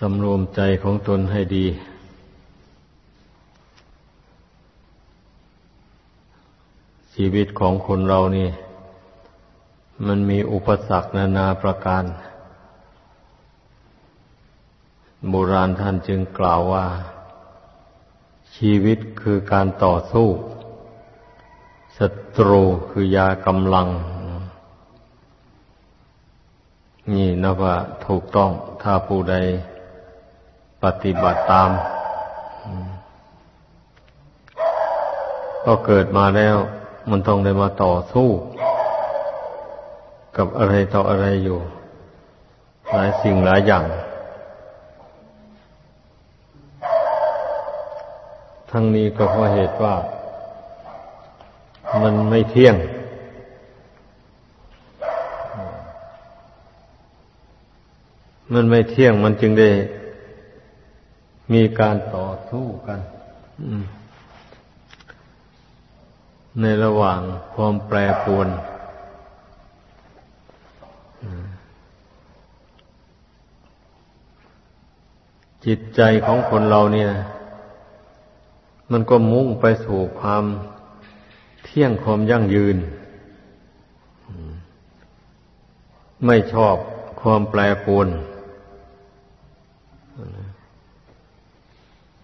สำรวมใจของตนให้ดี ชีวิตของคนเรานี่ มันมีอุปสรรคนานาประการ โบราณท่านจึงกล่าวว่า ชีวิตคือการต่อสู้ศัตรูคือยากำลัง นี่นะว่าถูกต้องถ้าผู้ใด ปฏิบัติตาม ก็เกิดมาแล้ว มันต้องได้มาต่อสู้ กับอะไรต่ออะไรอยู่ หลายสิ่งหลายอย่าง ทั้งนี้ก็เพราะเหตุว่า มันไม่เที่ยงมันไม่เที่ยงมันจึงได้ มีการต่อสู้กันในระหว่างความแปรปรวนจิตใจของคนเราเนี่ย มันก็มุ่งไปสู่ความเที่ยงความยั่งยืน ไม่ชอบความแปรปรวน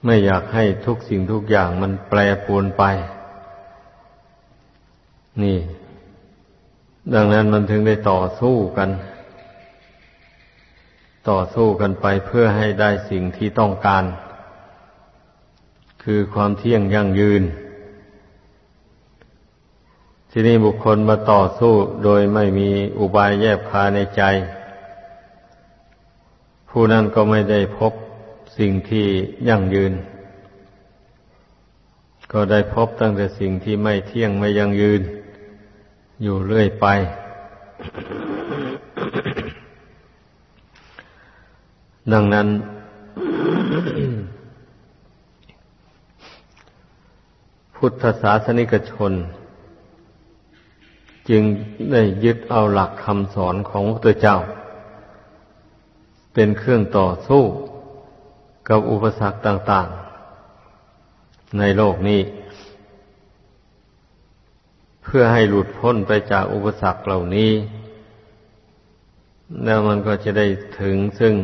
ไม่อยากให้ทุกสิ่งทุกอย่างมันแปรปรวนไป นี่ ดังนั้นมันถึงได้ต่อสู้กัน ต่อสู้กันไปเพื่อให้ได้สิ่งที่ต้องการ คือความเที่ยงยั่งยืน ที่นี่บุคคลมาต่อสู้โดยไม่มีอุบายแยบคาในใจ ผู้นั้นก็ไม่ได้พบ สิ่งที่ยั่งยืน ก็ได้พบตั้งแต่สิ่งที่ไม่เที่ยงไม่ยั่งยืน อยู่เรื่อยไป ดังนั้น พุทธศาสนิกชน จึงได้ยึดเอาหลักคำสอนของพระเจ้า เป็นเครื่องต่อสู้ กับอุปสรรคต่าง ๆ ในโลกนี้ เพื่อให้หลุดพ้นไปจากอุปสรรคเหล่านี้ แล้วมันก็จะได้ถึงซึ่ง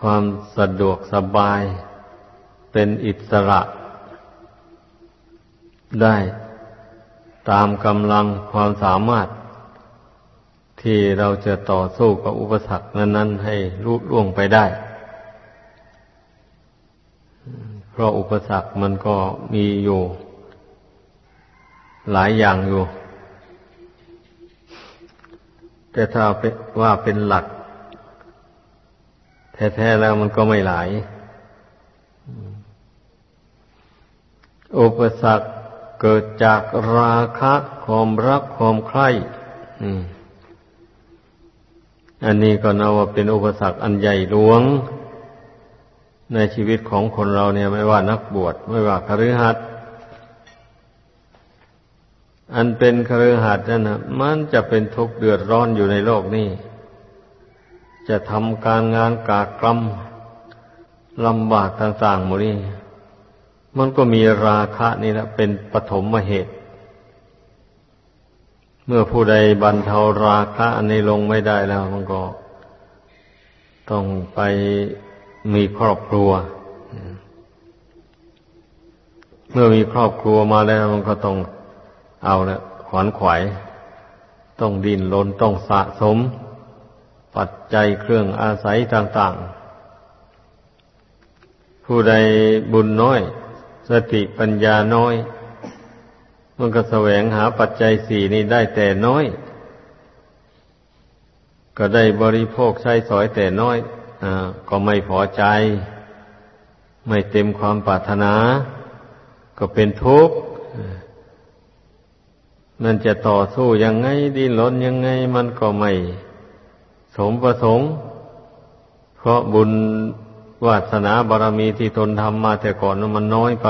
ความสะดวกสบายเป็นอิสระได้ตามกำลังความสามารถ ที่เราจะต่อสู้กับอุปสรรคนั้น ๆ ให้ลุล่วงไปได้ เพ ราะอุปสรรคมันก็มีอยู่ หลายอย่างอยู่ แต่ถ้าว่าเป็นหลัก แท้ๆแล้วมันก็ไม่หลาย อุปสรรคเกิดจากราคะความรักความใคร่อันนี้ก็นับว่าเป็นอุปสรรคอันใหญ่หลวง ในชีวิตของคนเราเนี่ยไม่ว่านักบวชไม่ว่าคฤหัสถ์อันเป็นคฤหัสถ์นั่นนะมันจะเป็นทุกข์เดือดร้อนอยู่ในโลกนี้จะทำการงานกากรรมลำบากต่างๆหมดนี้มันก็มีราคะนี่แหละเป็นปฐมเหตุ เมื่อผู้ใดบรรเทาราคะอันนี้ลงไม่ได้แล้ว มันก็ ต้องไป มีครอบครัว เมื่อมีครอบครัวมาแล้วมันก็ต้องเอาละขวนขวายต้องดินลนต้องสะสม ปัจจัยเครื่องอาศัยต่าง ๆ ผู้ใดบุญน้อย สติปัญญาน้อย มันก็แสวงหาปัจจัยสี่นี้ได้แต่น้อย ก็ได้บริโภคใช้สอยแต่น้อย ก็ไม่พอใจ ไม่เต็มความปรารถนา ก็เป็นทุกข์มันจะต่อสู้ยังไงดิ้นรนยังไง มันก็ไม่สมประสงค์ เพราะบุญวาสนาบารมีที่ตนทำมาแต่ก่อนมันน้อยไป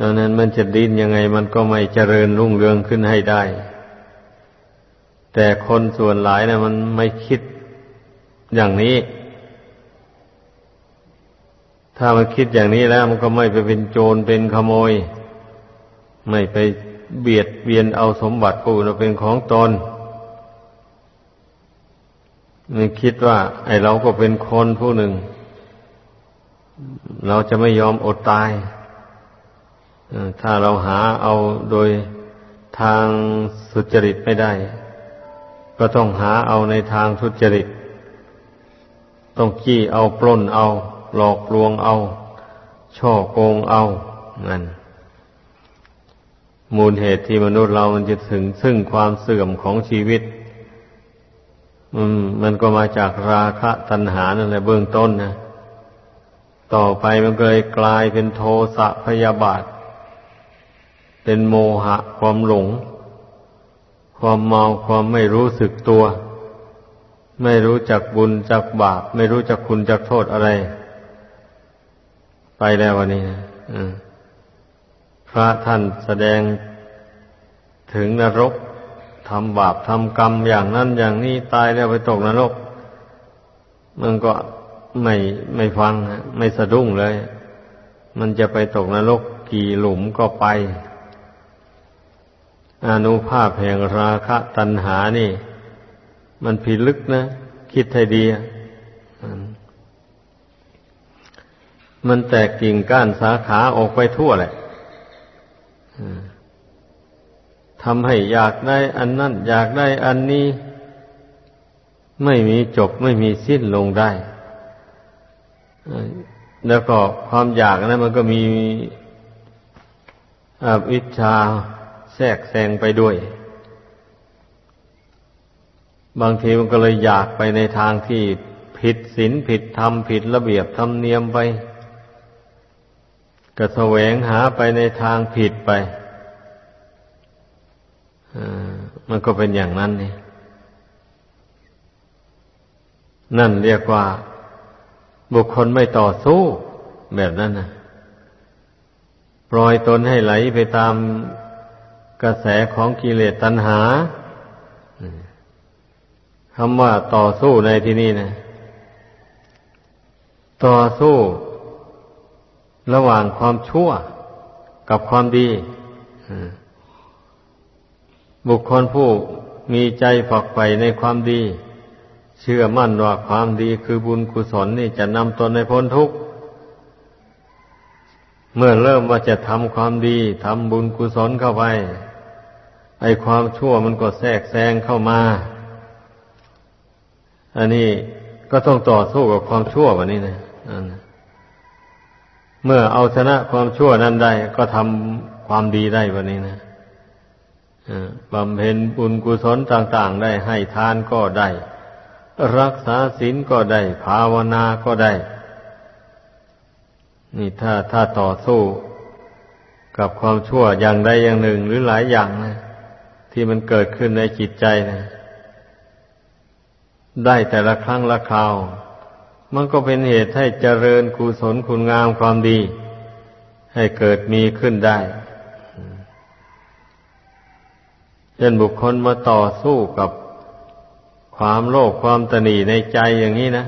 ดังนั้นมันจะดิ้นยังไง มันก็ไม่เจริญรุ่งเรืองขึ้นให้ได้ แต่คนส่วนหลายนะมันไม่คิด อย่างนี้ ถ้ามันคิดอย่างนี้แล้ว มันก็ไม่ไปเป็นโจรเป็นขโมย ไม่ไปเบียดเบียนเอาสมบัติผู้อื่นเป็นของตนมันคิดว่า ไอเราก็เป็นคนผู้หนึ่ง เราจะไม่ยอมอดตายถ้าเราหาเอาโดยทางสุจริตไม่ได้ ก็ต้องหาเอาในทางทุจริต ต้องขี้เอาปล้นเอา หลอกลวงเอา ช่อโกงเอานั่นมูลเหตุที่มนุษย์เรามันจะถึงซึ่งความเสื่อมของชีวิตมันมันก็มาจากราคะตัณหานั่นแหละเบื้องต้นนะต่อไปมันเลยกลายเป็นโทสะพยาบาท เป็นโมหะความหลง ความเมาความไม่รู้สึกตัว ไม่รู้จักบุญจักบาป ไม่รู้จักคุณจักโทษอะไร ไปแล้ววันนี้นะพระท่านแสดงถึงนรกทำบาปทำกรรมอย่างนั้นอย่างนี้ตายแล้วไปตกนรก มันก็ไม่ไม่ฟังไม่สะดุ้งเลย มันจะไปตกนรกกี่หลุมก็ไป อนุภาพแห่งราคะตัณหานี่ มันพิดลึกนะ คิดให้ดีมันแตกกิ่งก้านสาขาออกไปทั่วแหละทำให้อยากได้อันนั้น อยากได้อันนี้ ไม่มีจบไม่มีสิ้นลงได้ แล้วก็ความอยากนั้นมันก็มีอวิชชาแทรกแซงไปด้วย บางทีมันก็เลยอยากไปในทางที่ผิดศีลผิดธรรมผิดระเบียบธรรมเนียมไปก็แสวงหาไปในทางผิดไปมันก็เป็นอย่างนั้นนี่นั่นเรียกว่า บุคคลไม่ต่อสู้แบบนั้นนะปล่อยตนให้ไหลไปตามกระแสของกิเลสตัณหา คำว่าต่อสู้ในที่นี้นะ ต่อสู้ระหว่างความชั่วกับความดี บุคคลผู้มีใจฝักใฝ่ในความดี เชื่อมั่นว่าความดีคือบุญกุศลนี่จะนำตนในพ้นทุกข์ เมื่อเริ่มว่าจะทำความดีทำบุญกุศลเข้าไปไอความชั่วมันก็แทรกแซงเข้ามา อันนี้ก็ต้องต่อสู้กับความชั่ววันนี้นะเมื่อเอาชนะความชั่วนั้นได้ ก็ทำความดีได้วันนี้นะบำเพ็ญบุญกุศลต่าง ๆ ได้ให้ทานก็ได้ รักษาศีลก็ได้ ภาวนาก็ได้ นี่ถ้าถ้าต่อสู้กับความชั่วอย่างใดอย่างหนึ่งหรือหลายอย่างนะที่มันเกิดขึ้นในจิตใจนะ ได้แต่ละครั้งละคราว มันก็เป็นเหตุให้เจริญกุศลคุณงามความดี ให้เกิดมีขึ้นได้ช่นบุคคลมาต่อสู้กับความโลภความตนีในใจอย่างนี้นะ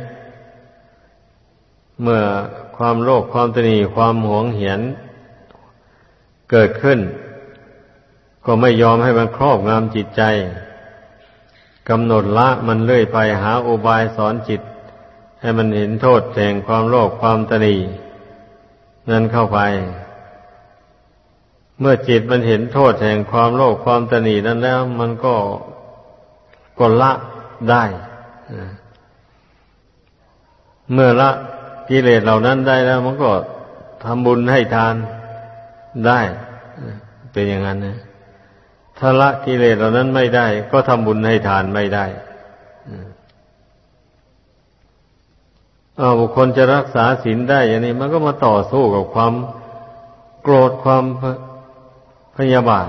เมื่อความโลภความตนีความหวงเหียนเกิดขึ้น ก็ไม่ยอมให้มันครอบงำจิตใจ กำหนดละมันเลื่อยไปหาอุบายสอนจิต ให้มันเห็นโทษแห่งความโลภความตนีนั่นเข้าไป เมื่อจิตมันเห็นโทษแห่งความโลภความตนีนั้นแล้ว มันก็ก็ละได้เมื่อละกิเลสเหล่านั้นได้แล้ว มันก็ทำบุญให้ทานได้ เป็นอย่างนั้นนะ ถ้าละกิเลสเหล่านั้นไม่ได้ ก็ทำบุญให้ทานไม่ได้อาบุคคลจะรักษาศีลได้อย่างนี้ มันก็มาต่อสู้กับความโกรธความพยาบาท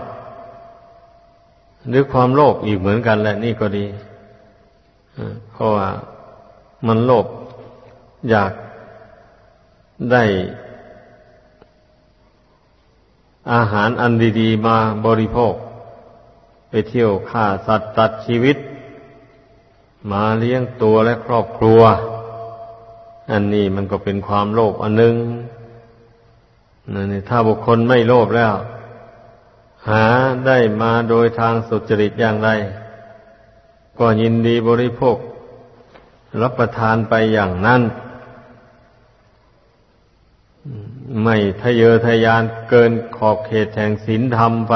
หรือความโลภอีกเหมือนกันแหละนี่ก็ดีเพราะว่ามันโลภอยากได้อาหารอันดี ๆ มาบริโภค เที่ยวฆ่าสัตว์ตัดชีวิต มาเลี้ยงตัวและครอบครัว อันนี้มันก็เป็นความโลภอันหนึ่งนั่นถ้าบุคคลไม่โลภแล้ว หาได้มาโดยทางสุจริตอย่างไร ก็ยินดีบริโภค รับประทานไปอย่างนั้น ไม่ทะเยอทะยานเกินขอบเขตแห่งศีลธรรมไป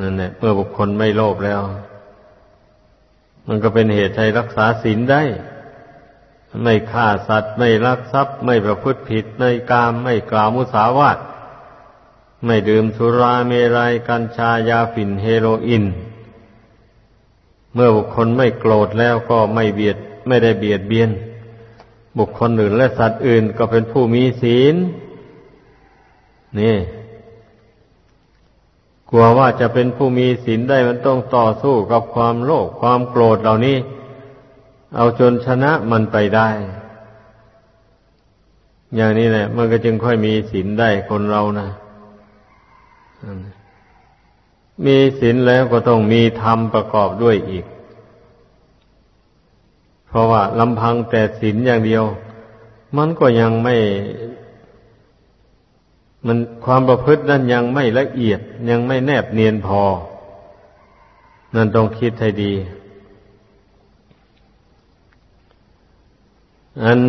นั่นแหละเมื่อบุคคลไม่โลภแล้ว มันก็เป็นเหตุให้รักษาศีลได้ ไม่ฆ่าสัตว์ ไม่ลักทรัพย์ ไม่ประพฤติผิดในกาม ไม่กล่าวมุสาวาทไม่ดื่มสุราเมรัยกัญชายาฝิ่นเฮโรอีนเมื่อบุคคลไม่โกรธแล้วก็ไม่เบียดไม่ได้เบียดเบียน บุคคลอื่นและสัตว์อื่นก็เป็นผู้มีศีล นี่ กลัวว่าจะเป็นผู้มีศีลได้มันต้องต่อสู้กับความโลภความโกรธเหล่านี้ เอาจนชนะมันไปได้ อย่างนี้แหละ มันก็จึงค่อยมีศีลได้คนเรานะมีศีลแล้วก็ต้องมีธรรมประกอบด้วยอีก เพราะว่าลำพังแต่ศีลอย่างเดียว มันก็ยังไม่ มันความประพฤตินั้นยังไม่ละเอียดยังไม่แนบเนียนพอ นั่นต้องคิดให้ดี อัน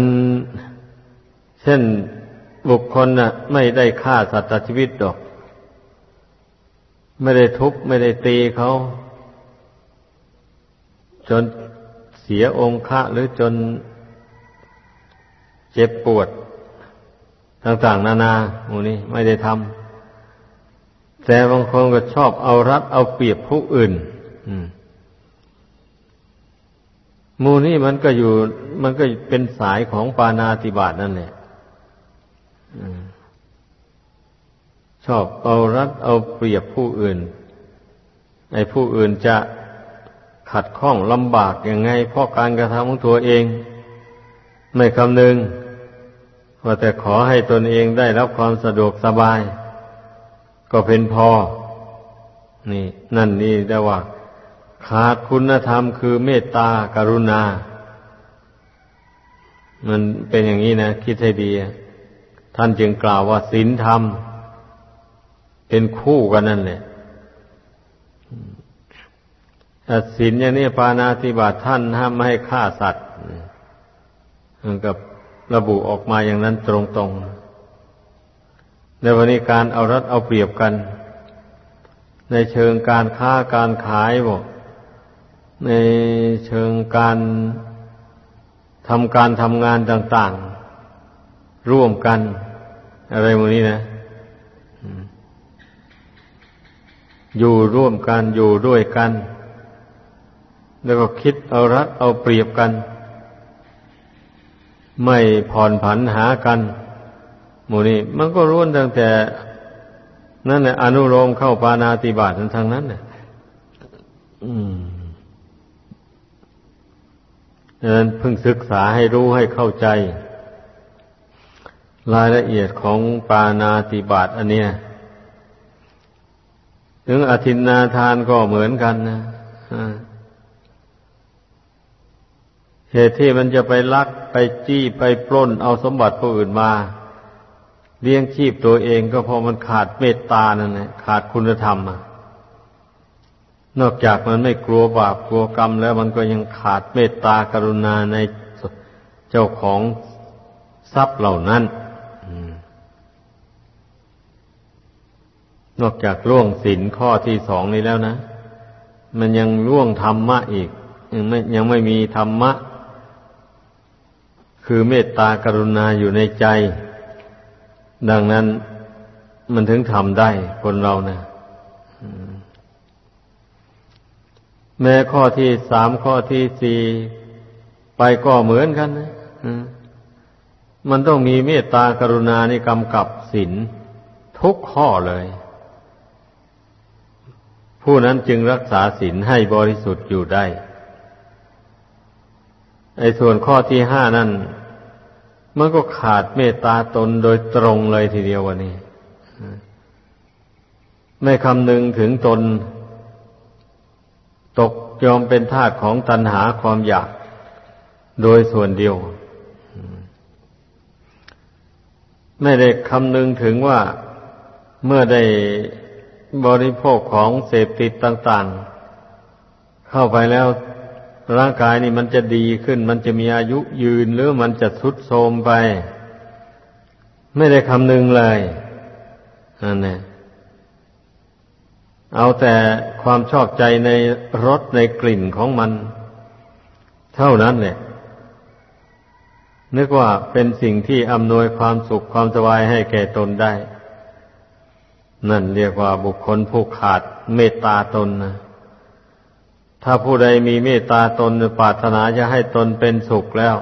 เช่นบุคคลน่ะ ไม่ได้ฆ่าสัตว์ชีวิตดอก ไม่ได้ทุบไม่ได้ตีเขาจนเสียองค์ะหรือจนเจ็บปวด ต่างๆ นานาหมูนี้ไม่ได้ทำแต่บางคนก็ชอบเอารัดเอาเปรียบผู้อื่นหมูนี้มันก็อยู่ มันก็เป็นสายของปานาติบาตนั่นแหละชอบเอารัดเอาเปรียบผู้อื่นไอ้ผู้อื่นจะขัดข้องลำบากยังไง เพราะการกระทำของตัวเอง ไม่คำนึง ว่าแต่ขอให้ตนเองได้รับความสะดวกสบาย ก็เป็นพอ นี่ นั่นนี่ได้ว่า ขาดคุณธรรมคือเมตตากรุณา มันเป็นอย่างนี้นะ คิดให้ดี ท่านจึงกล่าวว่าศีลธรรม เป็นคู่กันนั่นแหละศีลอย่างนี้ปานาติบาตท่านห้ามไม่ให้ฆ่าสัตว์มันกับ ระบุออกมาอย่างนั้นตรงๆ ในวันนี้การเอารัดเอาเปรียบกัน ในเชิงการค้าการขายบอกในเชิงการทำการทำงานต่าง ๆ ร่วมกัน อะไรพวกนี้นะอยู่ร่วมกันอยู่ด้วยกัน แล้วก็คิดเอารัดเอาเปรียบกัน ไม่ผ่อนผันหากันหมู่นี้มันก็ร่วนตั้งแต่ นั่นแหละอนุโลมเข้าปานาติบาตทั้งนั้นเนี่ยดังนั้นเพิ่งศึกษาให้รู้ให้เข้าใจ รายละเอียดของปานาติบาตอันเนี้ยถึงอธินนาทานก็เหมือนกันนะ เหตุที่มันจะไปลักไปจี้ไปปล้นเอาสมบัติผู้อื่นมา เลี้ยงชีพตัวเองก็เพราะมันขาดเมตตานั่นแหละขาดคุณธรรมอะนอกจากมันไม่กลัวบาปกลัวกรรมแล้วมันก็ยังขาดเมตตากรุณาในเจ้าของทรัพย์เหล่านั้นนอกจากล่วงศีลข้อที่สองนี้แล้วนะ มันยังล่วงธรรมะอีก ยังไม่ยังไม่มีธรรมะ คือเมตตากรุณาอยู่ในใจ ดังนั้นมันถึงทำได้คนเรานะแม้ข้อที่สามข้อที่สี่ไปก็เหมือนกันนะมันต้องมีเมตตากรุณาในกำกับศีลทุกข้อเลย ผู้นั้นจึงรักษาศีลให้บริสุทธิ์อยู่ได้ ไอ้ส่วนข้อที่ห้านั่น มันก็ขาดเมตตาตนโดยตรงเลยทีเดียววันนี้ ไม่คำนึงถึงตน ตกยอมเป็นทาสของตัณหาความอยากโดยส่วนเดียว ไม่ได้คำนึงถึงว่าเมื่อได้บริโภคของเสพติดต่าง ๆ เข้าไปแล้ว ร่างกายนี่มันจะดีขึ้น มันจะมีอายุยืนหรือมันจะทรุดโทรมไป ไม่ได้คำนึงเลยอันนี้เอาแต่ความชอบใจในรสในกลิ่นของมัน เท่านั้นเนี่ยนึกว่าเป็นสิ่งที่อำนวยความสุขความสบายให้แก่ตนได้ นั่นเรียกว่าบุคคลผู้ขาดเมตตาตนนะ ถ้าผู้ใดมีเมตตาตนปรารถนาจะให้ตนเป็นสุขแล้ว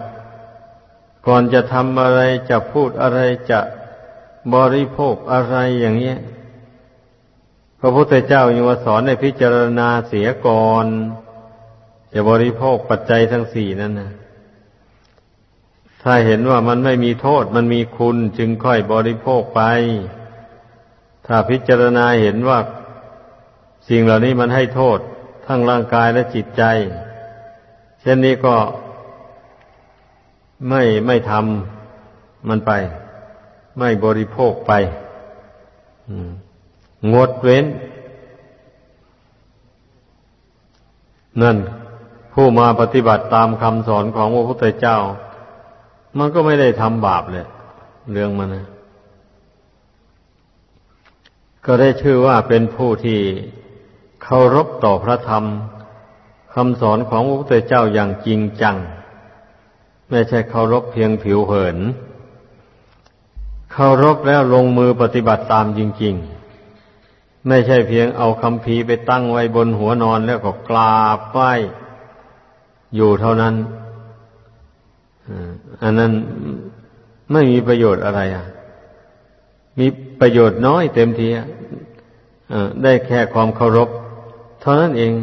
ก่อนจะทำอะไรจะพูดอะไรจะบริโภคอะไรอย่างเงี้พระพุทธเจ้ายังมาสอนในพิจารณาเสียก่อนจะบริโภคปัจจัยทั้งสี่นั่นนะถ้าเห็นว่ามันไม่มีโทษมันมีคุณจึงค่อยบริโภคไป ถ้าพิจารณาเห็นว่าสิ่งเหล่านี้มันให้โทษ ทั้งร่างกายและจิตใจ เช่นนี้ก็ไม่ไม่ทำมันไป ไม่บริโภคไปงดเว้น นั่น ผู้มาปฏิบัติตามคำสอนของพระพุทธเจ้า มันก็ไม่ได้ทำบาปเลย เรื่องมันนะก็ได้ชื่อว่าเป็นผู้ที่ เคารพต่อพระธรรมคำสอนของพระพุทธเจ้าอย่างจริงจัง ไม่ใช่เคารพเพียงผิวเผิน เคารพแล้วลงมือปฏิบัติตามจริง ๆ ไม่ใช่เพียงเอาคำพีไปตั้งไว้บนหัวนอนแล้วก็กราบไหว้อยู่เท่านั้นอันนั้นไม่มีประโยชน์อะไรอะ มีประโยชน์น้อยเต็มทีได้แค่ความเคารพ ท่านั้นเอง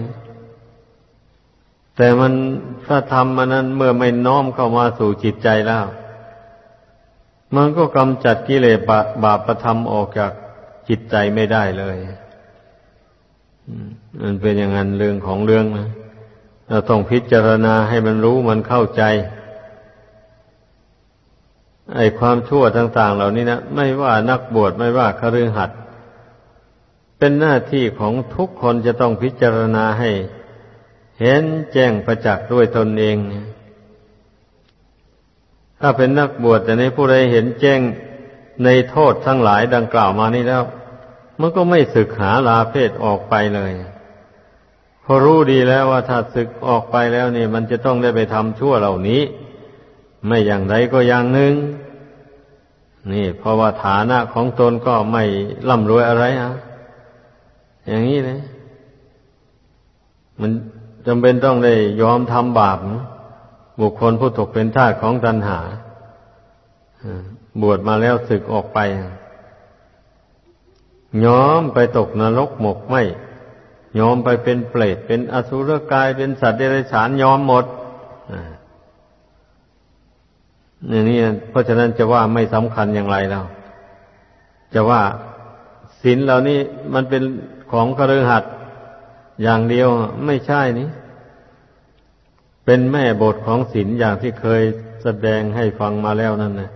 แต่มันพระธรรมมันนั้นเมื่อไม่น้อมเข้ามาสู่จิตใจแล้ว มันก็กำจัดกิเลสบาปประธรรมออกจากจิตใจไม่ได้เลยมันเป็นอย่างนั้นเรื่องของเรื่องนะเราต้องพิจารณาให้มันรู้มันเข้าใจ ไอ้ความชั่วต่าง ๆ เหล่านี้นะไม่ว่านักบวชไม่ว่าคฤหัสถ เป็นหน้าที่ของทุกคนจะต้องพิจารณาให้ เห็นแจ้งประจักษ์ด้วยตนเอง ถ้าเป็นนักบวชแต่ในผู้ใดเห็นแจ้งในโทษทั้งหลายดังกล่าวมานี้แล้ว มันก็ไม่ศึกหาลาเพศออกไปเลยพอรู้ดีแล้วว่าถ้าศึกออกไปแล้วนี่ มันจะต้องได้ไปทำชั่วเหล่านี้ ไม่อย่างใดก็อย่างหนึ่งนี่ เพราะว่าฐานะของตนก็ไม่ร่ำรวยอะไรอะ อย่างนี้เลยมันจำเป็นต้องได้ยอมทำบาปบุคคลผู้ตกเป็นทาสของตัณหาบวชมาแล้วศึกออกไปยอมไปตกนรกหมกไหมยอมไปเป็นเปรตเป็นอสุรกายเป็นสัตว์เดรัจฉานยอมหมดนี่างนี่เพราะฉะนั้นจะว่าไม่สำคัญอย่างไรแล้วจะว่าศีลเหล่านี้มันเป็น ของคฤหัสถ์อย่างเดียวไม่ใช่นี่เป็นแม่บทของศีลอย่างที่เคยแสดงให้ฟังมาแล้วนั่นนะ